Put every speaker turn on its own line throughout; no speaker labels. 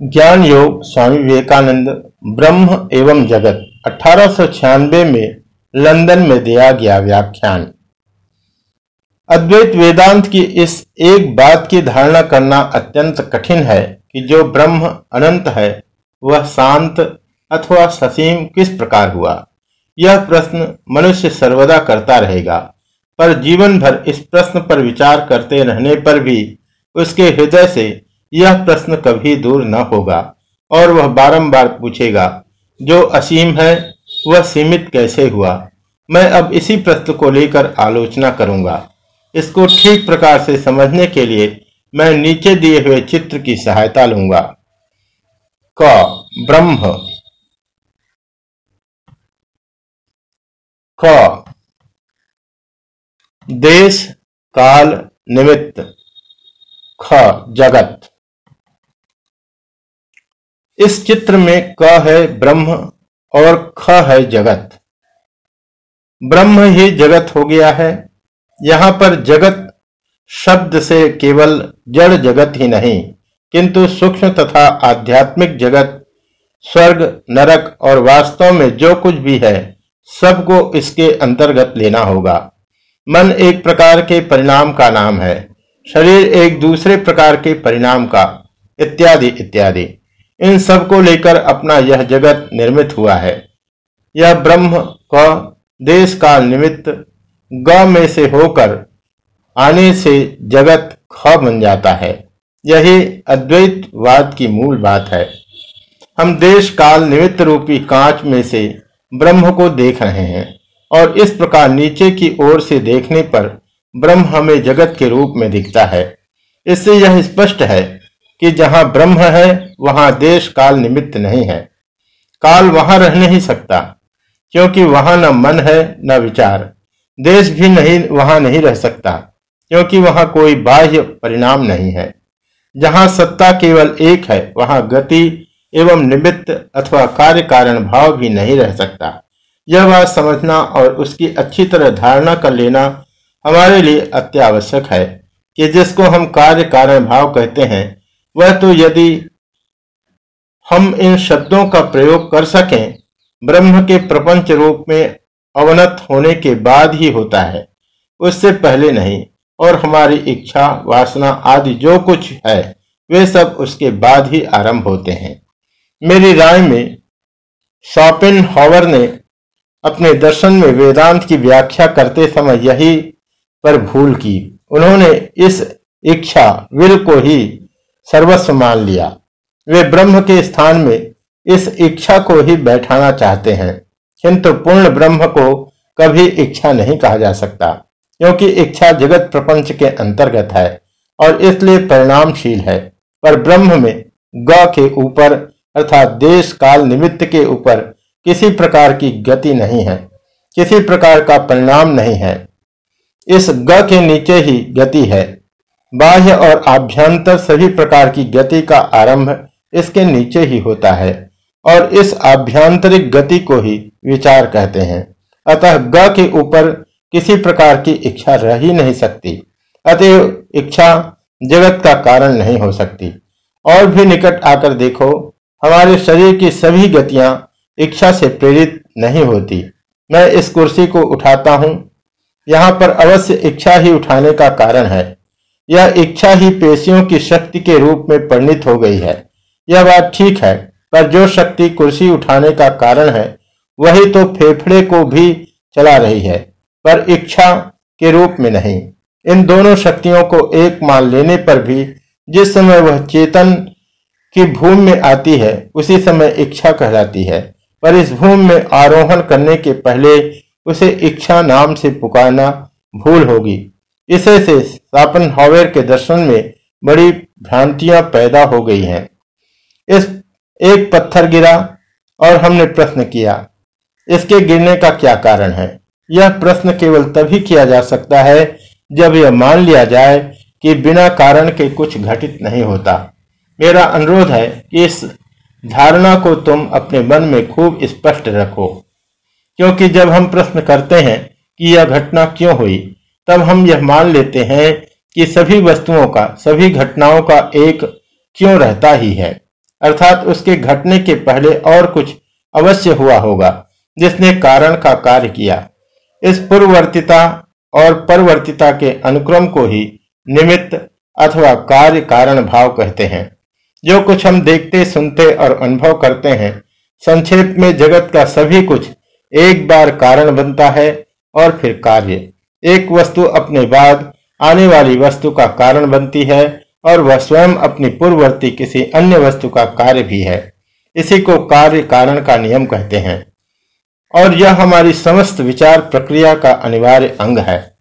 ज्ञान योग स्वामी विवेकानंद ब्रह्म एवं जगत, अठारह सौ छियानबे में लंदन में दिया गया व्याख्यान। अद्वैत वेदांत की इस एक बात की धारणा करना अत्यंत कठिन है कि जो ब्रह्म अनंत है, वह शांत अथवा ससीम किस प्रकार हुआ? यह प्रश्न मनुष्य सर्वदा करता रहेगा, पर जीवन भर इस प्रश्न पर विचार करते रहने पर भी उसके हृदय से यह प्रश्न कभी दूर न होगा, और वह बारंबार पूछेगा, जो असीम है, वह सीमित कैसे हुआ? मैं अब इसी प्रश्न को लेकर आलोचना करूँगा। इसको ठीक प्रकार से समझने के लिए मैं नीचे दिए हुए चित्र की सहायता लूँगा। क. ब्रह्म। क देश, काल, निमित्त। ख. जगत। इस चित्र में क है ब्रह्म और ख है जगत। ब्रह्म ही जगत हो गया है। यहाँ पर जगत शब्द से केवल जड़ जगत ही नहीं, किंतु सूक्ष्म तथा आध्यात्मिक जगत, स्वर्ग, नरक और वास्तव में जो कुछ भी है, सबको इसके अंतर्गत लेना होगा। मन एक प्रकार के परिणाम का नाम है, शरीर एक दूसरे प्रकार के परिणाम का, इत्यादि इत्यादि। इन सबको लेकर अपना यह जगत निर्मित हुआ है। यह ब्रह्म क देश काल निमित्त ग में से होकर आने से जगत ख बन जाता है। यही अद्वैतवाद की मूल बात है। हम देश काल निमित्त रूपी कांच में से ब्रह्म को देख रहे हैं और इस प्रकार नीचे की ओर से देखने पर ब्रह्म हमें जगत के रूप में दिखता है। इससे यह स्पष्ट है कि जहाँ ब्रह्म है, वहाँ देश काल निमित्त नहीं है। काल वहाँ रह नहीं सकता, क्योंकि वहाँ न मन है, न विचार। देश भी नहीं, वहाँ नहीं रह सकता, क्योंकि वहाँ कोई बाह्य परिणाम नहीं है। जहाँ सत्ता केवल एक है, वहाँ गति एवं निमित्त अथवा कार्य कारण भाव भी नहीं रह सकता। यह बात समझना और उसकी अच्छी तरह धारणा कर लेना हमारे लिए अत्यावश्यक है कि जिसको हम कार्य कारण भाव कहते हैं वह तो यदि हम इन शब्दों का प्रयोग कर सकें, ब्रह्म के प्रपंच रूप में अवनत होने के बाद ही होता है। उससे पहले नहीं, और हमारी इच्छा, वासना आदि जो कुछ है, वे सब उसके बाद ही आरंभ होते हैं। मेरी राय में शॉपिन हॉवर ने अपने दर्शन में वेदांत की व्याख्या करते समय यही पर भूल की। उन्होंने इस इच्छा, विल को ही सर्वस्व मान लिया। वे ब्रह्म के स्थान में इस इच्छा को ही बैठाना चाहते हैं, किंतु पूर्ण ब्रह्म को कभी इच्छा नहीं कहा जा सकता, क्योंकि इच्छा जगत प्रपंच के अंतर्गत है और इसलिए परिणामशील है। पर ब्रह्म में ग के ऊपर अर्थात देश काल निमित्त के ऊपर किसी प्रकार की गति नहीं है, किसी प्रकार का परिणाम नहीं है। इस ग के नीचे ही गति है। बाह्य और आभ्यंतर सभी प्रकार की गति का आरंभ इसके नीचे ही होता है, और इस आभ्यंतरिक गति को ही विचार कहते हैं। अतः ग के ऊपर किसी प्रकार की इच्छा रह ही नहीं सकती अतः इच्छा जगत का कारण नहीं हो सकती। और भी निकट आकर देखो, हमारे शरीर की सभी गतियाँ इच्छा से प्रेरित नहीं होती। मैं इस कुर्सी को उठाता हूँ। यहाँ पर अवश्य इच्छा ही उठाने का कारण है। यह इच्छा ही पेशियों की शक्ति के रूप में परिणित हो गई है। यह बात ठीक है, पर जो शक्ति कुर्सी उठाने का कारण है, वही तो फेफड़े को भी चला रही है, पर इच्छा के रूप में नहीं। इन दोनों शक्तियों को एक मान लेने पर भी जिस समय वह चेतन की भूमि में आती है, उसी समय इच्छा कहलाती है, पर इस भूमि में आरोहण करने के पहले उसे इच्छा नाम से पुकारना भूल होगी। इसे से सापन हॉवेर के दर्शन में बड़ी भ्रांतियाँ पैदा हो गई हैं। इस एक पत्थर गिरा और हमने प्रश्न किया, इसके गिरने का क्या कारण है? यह प्रश्न केवल तभी किया जा सकता है जब यह मान लिया जाए कि बिना कारण के कुछ घटित नहीं होता। मेरा अनुरोध है कि इस धारणा को तुम अपने मन में खूब स्पष्ट रखो, क्योंकि जब हम प्रश्न करते हैं कि यह घटना क्यों हुई तब हम यह मान लेते हैं कि सभी वस्तुओं का, सभी घटनाओं का एक क्यों रहता ही है? अर्थात उसके घटने के पहले और कुछ अवश्य हुआ होगा, जिसने कारण का कार्य किया। इस पूर्ववर्तिता और परवर्तिता के अनुक्रम को ही निमित्त अथवा कार्य कारण भाव कहते हैं। जो कुछ हम देखते, सुनते और अनुभव करते हैं, संक्षेप में जगत का सभी कुछ एक बार कारण बनता है और फिर कार्य। एक वस्तु अपने बाद आने वाली वस्तु का कारण बनती है और वह स्वयं अपनी पूर्ववर्ती किसी अन्य वस्तु का कार्य भी है। इसी को कार्य कारण का नियम कहते हैं। और यह हमारी समस्त विचार प्रक्रिया का अनिवार्य अंग है।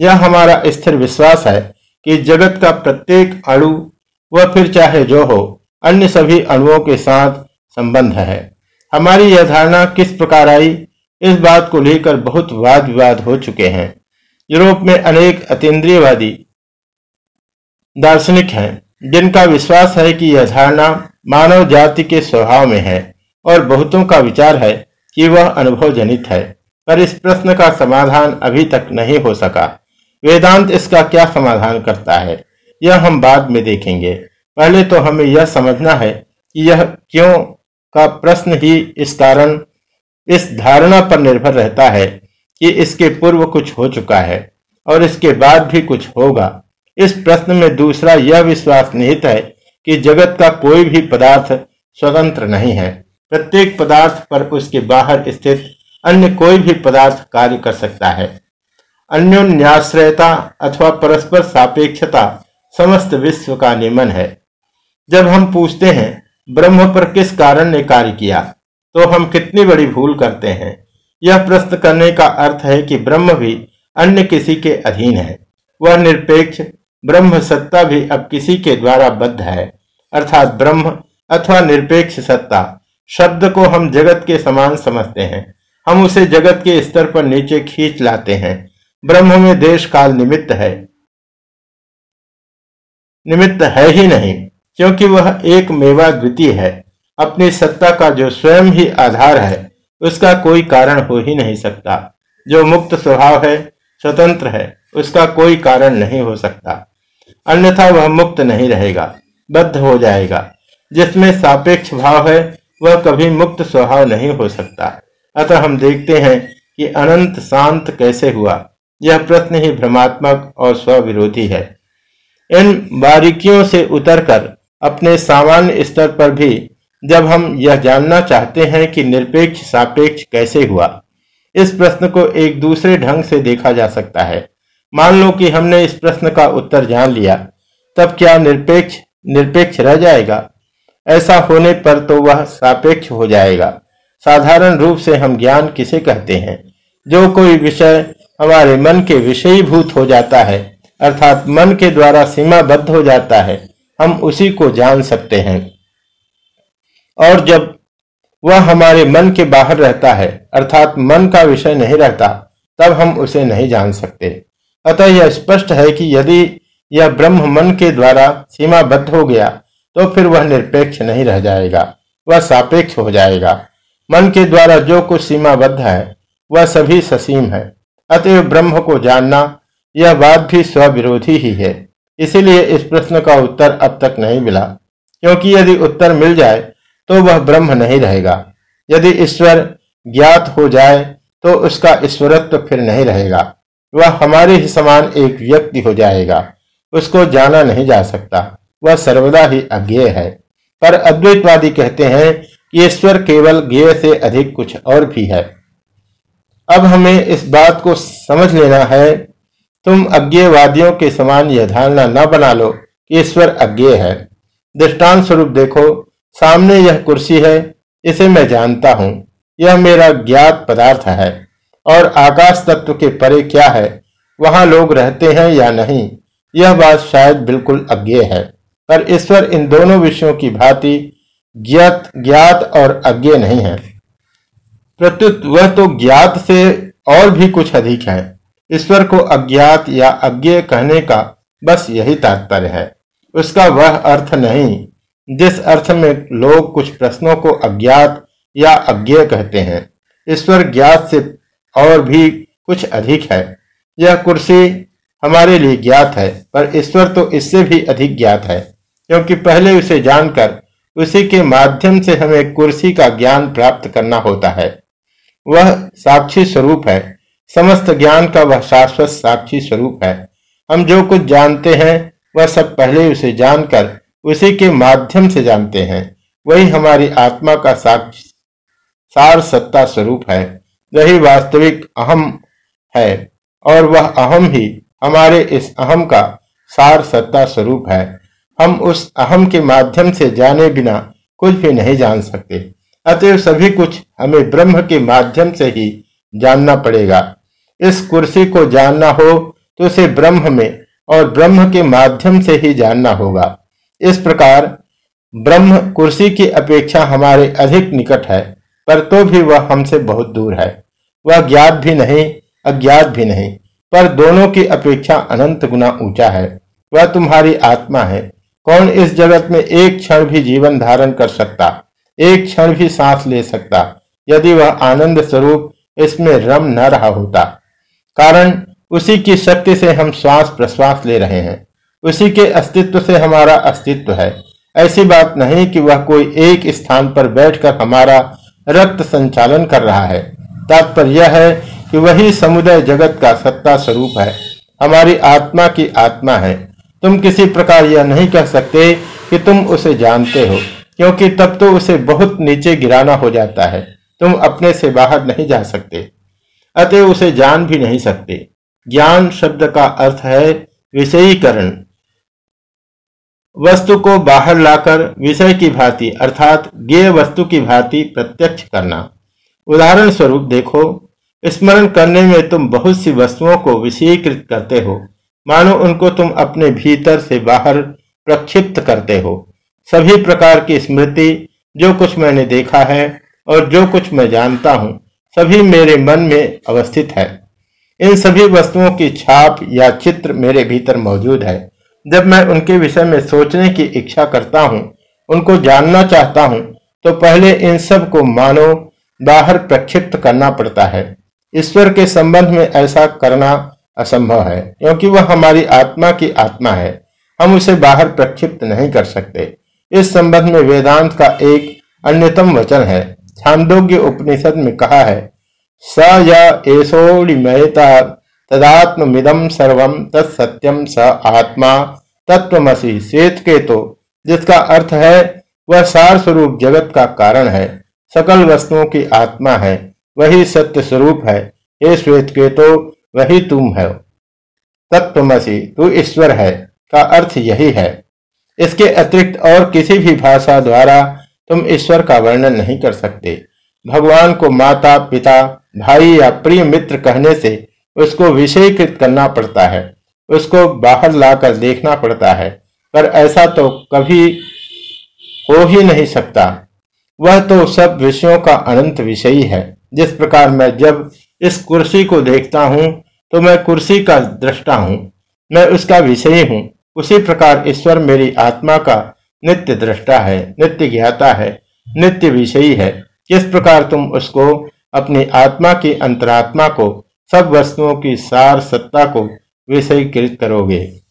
यह हमारा स्थिर विश्वास है कि जगत का प्रत्येक अणु, वह फिर चाहे जो हो, अन्य सभी अणुओं के साथ संबंध है। हमारी यह धारणा किस प्रकार आई, इस बात को लेकर बहुत वाद विवाद हो चुके हैं। यूरोप में अनेक अतीन्द्रियवादी दार्शनिक हैं, जिनका विश्वास है कि यह धारणा मानव जाति के स्वभाव में है और बहुतों का विचार है कि वह अनुभव जनित है, पर इस प्रश्न का समाधान अभी तक नहीं हो सका। वेदांत इसका क्या समाधान करता है, यह हम बाद में देखेंगे। पहले तो हमें यह समझना है कि यह क्यों का प्रश्न ही इस कारण, इस धारणा पर निर्भर रहता है कि इसके पूर्व कुछ हो चुका है और इसके बाद भी कुछ होगा। इस प्रश्न में दूसरा यह विश्वास निहित है कि जगत का कोई भी पदार्थ स्वतंत्र नहीं है। प्रत्येक पदार्थ पर उसके बाहर स्थित अन्य कोई भी पदार्थ कार्य कर सकता है। अन्योन्याश्रयता अथवा परस्पर सापेक्षता समस्त विश्व का नियमन है। जब हम पूछते हैं, ब्रह्म पर किस कारण ने कार्य किया तो हम कितनी बड़ी भूल करते हैं। यह प्रश्न करने का अर्थ है कि ब्रह्म भी अन्य किसी के अधीन है। वह निरपेक्ष, ब्रह्म सत्ता भी अब किसी के द्वारा बद्ध है। अर्थात ब्रह्म अथवा निरपेक्ष सत्ता शब्द को हम जगत के समान समझते हैं। हम उसे जगत के स्तर पर नीचे खींच लाते हैं। ब्रह्म में देश काल निमित्त है। निमित्त है ही नहीं, क्योंकि वह एक मेवा द्वितीय है। अपनी सत्ता का जो स्वयं ही आधार है उसका कोई कारण हो ही नहीं सकता। जो मुक्त स्वभाव है, स्वतंत्र है, उसका कोई कारण नहीं हो सकता। अन्यथा वह मुक्त नहीं रहेगा, बद्ध हो जाएगा। जिसमें सापेक्ष भाव है, वह कभी मुक्त स्वभाव नहीं हो सकता। अतः हम देखते हैं कि अनंत शांत कैसे हुआ। यह प्रश्न ही भ्रमात्मक और स्वविरोधी है। इन बारीकियों से उतरकर, अपने सामान्य स्तर पर भी जब हम यह जानना चाहते हैं कि निरपेक्ष, सापेक्ष कैसे हुआ, इस प्रश्न को एक दूसरे ढंग से देखा जा सकता है। मान लो कि हमने इस प्रश्न का उत्तर जान लिया, तब क्या निरपेक्ष निरपेक्ष रह जाएगा? ऐसा होने पर तो वह सापेक्ष हो जाएगा। साधारण रूप से हम ज्ञान किसे कहते हैं? जो कोई विषय हमारे मन के विषयीभूत हो जाता है, अर्थात मन के द्वारा सीमाबद्ध हो जाता है, हम उसी को जान सकते हैं। और जब वह हमारे मन के बाहर रहता है, अर्थात मन का विषय नहीं रहता, तब हम उसे नहीं जान सकते। अतः यह स्पष्ट है कि यदि यह ब्रह्म मन के द्वारा सीमाबद्ध हो गया तो फिर वह निरपेक्ष नहीं रह जाएगा, वह सापेक्ष हो जाएगा। मन के द्वारा जो कुछ सीमाबद्ध है, वह सभी ससीम है। अतएव ब्रह्म को जानना, यह बात भी स्वविरोधी ही है। इसीलिए इस प्रश्न का उत्तर अब तक नहीं मिला, क्योंकि यदि उत्तर मिल जाए तो वह ब्रह्म नहीं रहेगा। यदि ईश्वर ज्ञात हो जाए तो उसका ईश्वरत्व फिर नहीं रहेगा। वह हमारे ही समान एक व्यक्ति हो जाएगा। उसको जाना नहीं जा सकता। वह सर्वदा ही अज्ञेय है। पर अद्वैतवादी कहते हैं कि ईश्वर केवल ज्ञेय से अधिक कुछ और भी है। अब हमें इस बात को समझ लेना है, तुम अज्ञेयवादियों के समान यह धारणा न बना लो कि ईश्वर अज्ञेय है। दृष्टांत स्वरूप देखो सामने यह कुर्सी है, इसे मैं जानता हूँ। यह मेरा ज्ञात पदार्थ है। और आकाश तत्व के परे क्या है? वहाँ लोग रहते हैं या नहीं? यह बात शायद बिल्कुल अज्ञे है। पर ईश्वर इन दोनों विषयों की भांति ज्ञात ज्ञात और अज्ञे नहीं है। प्रत्युत वह तो ज्ञात से और भी कुछ अधिक है। ईश्वर को अज्ञात या अज्ञे कहने का बस यही तात्पर्य है। उसका वह अर्थ नहीं। जिस अर्थ में लोग कुछ प्रश्नों को अज्ञात या अज्ञेय कहते हैं, ईश्वर ज्ञात से और भी कुछ अधिक है। यह कुर्सी हमारे लिए ज्ञात है, पर ईश्वर तो इससे भी अधिक ज्ञात है, क्योंकि पहले उसे जानकर उसी के माध्यम से हमें कुर्सी का ज्ञान प्राप्त करना होता है। वह साक्षी स्वरूप है, समस्त ज्ञान का वह शाश्वत साक्षी स्वरूप है। हम जो कुछ जानते हैं, वह सब पहले उसे जानकर उसी के माध्यम से जानते हैं। वही हमारी आत्मा का सार सत्ता स्वरूप है। वही वास्तविक अहम है और वह अहम ही हमारे इस अहम का सार सत्ता स्वरूप है। हम उस अहम के माध्यम से जाने बिना कुछ भी नहीं जान सकते। अतएव सभी कुछ हमें ब्रह्म के माध्यम से ही जानना पड़ेगा। इस कुर्सी को जानना हो तो उसे ब्रह्म में और ब्रह्म के माध्यम से ही जानना होगा। इस प्रकार ब्रह्म कुर्सी की अपेक्षा हमारे अधिक निकट है, पर तो भी वह हमसे बहुत दूर है। वह ज्ञात भी नहीं, अज्ञात भी नहीं, पर दोनों की अपेक्षा अनंत गुना ऊँचा है। वह तुम्हारी आत्मा है। कौन इस जगत में एक क्षण भी जीवन धारण कर सकता, एक क्षण भी सांस ले सकता, यदि वह आनंद स्वरूप इसमें रम न रहा होता? कारण उसी की शक्ति से हम श्वास प्रश्वास ले रहे हैं। उसी के अस्तित्व से हमारा अस्तित्व है। ऐसी बात नहीं कि वह कोई एक स्थान पर बैठकर हमारा रक्त संचालन कर रहा है। तात्पर्य यह है कि वही समुदाय जगत का सत्ता स्वरूप है। हमारी आत्मा की आत्मा है। तुम किसी प्रकार यह नहीं कह सकते कि तुम उसे जानते हो, क्योंकि तब तो उसे बहुत नीचे गिराना हो जाता है। तुम अपने से बाहर नहीं जा सकते अतः उसे जान भी नहीं सकते। ज्ञान शब्द का अर्थ है विषयीकरण। वस्तु को बाहर लाकर विषय की भांति, अर्थात गेय वस्तु की भांति प्रत्यक्ष करना। उदाहरण स्वरूप देखो, स्मरण करने में तुम बहुत सी वस्तुओं को विषयीकृत करते हो। मानो उनको तुम अपने भीतर से बाहर प्रक्षिप्त करते हो। सभी प्रकार की स्मृति, जो कुछ मैंने देखा है और जो कुछ मैं जानता हूँ, सभी मेरे मन में अवस्थित है। इन सभी वस्तुओं की छाप या चित्र मेरे भीतर मौजूद है। जब मैं उनके विषय में सोचने की इच्छा करता हूँ, उनको जानना चाहता हूँ तो पहले इन सबको मानो, बाहर प्रक्षिप्त करना पड़ता है। ईश्वर के संबंध में ऐसा करना असंभव है, क्योंकि वह हमारी आत्मा की आत्मा है। हम उसे बाहर प्रक्षिप्त नहीं कर सकते। इस संबंध में वेदांत का एक अन्यतम वचन है। छांदोग्य उपनिषद में कहा है, स येषोड़िमयता तदात्मिदम सर्वम तत्सत्यम स आत्मा। तत्वमसी श्वेत के तो जिसका अर्थ है, वह सार स्वरूप जगत का कारण है। सकल वस्तुओं की आत्मा है, वही सत्य स्वरूप है। हे श्वेत के तो वही तुम है। तत्वमसी तू ईश्वर है, का अर्थ यही है। इसके अतिरिक्त और किसी भी भाषा द्वारा तुम ईश्वर का वर्णन नहीं कर सकते। भगवान को माता, पिता, भाई या प्रिय मित्र कहने से उसको विषयीकृत करना पड़ता है, उसको बाहर लाकर देखना पड़ता है, पर ऐसा तो कभी हो ही नहीं सकता। वह तो सब विषयों का अनंत विषयी है। जिस प्रकार मैं जब इस कुर्सी को देखता हूँ तो मैं कुर्सी का दृष्टा हूँ। मैं उसका विषयी हूँ। उसी प्रकार ईश्वर मेरी आत्मा का नित्य दृष्टा है, नित्य ज्ञाता है, नित्य विषयी है। किस प्रकार तुम उसको अपनी आत्मा की अंतरात्मा को सब वस्तुओं की सार सत्ता को विषयीकृत करोगे।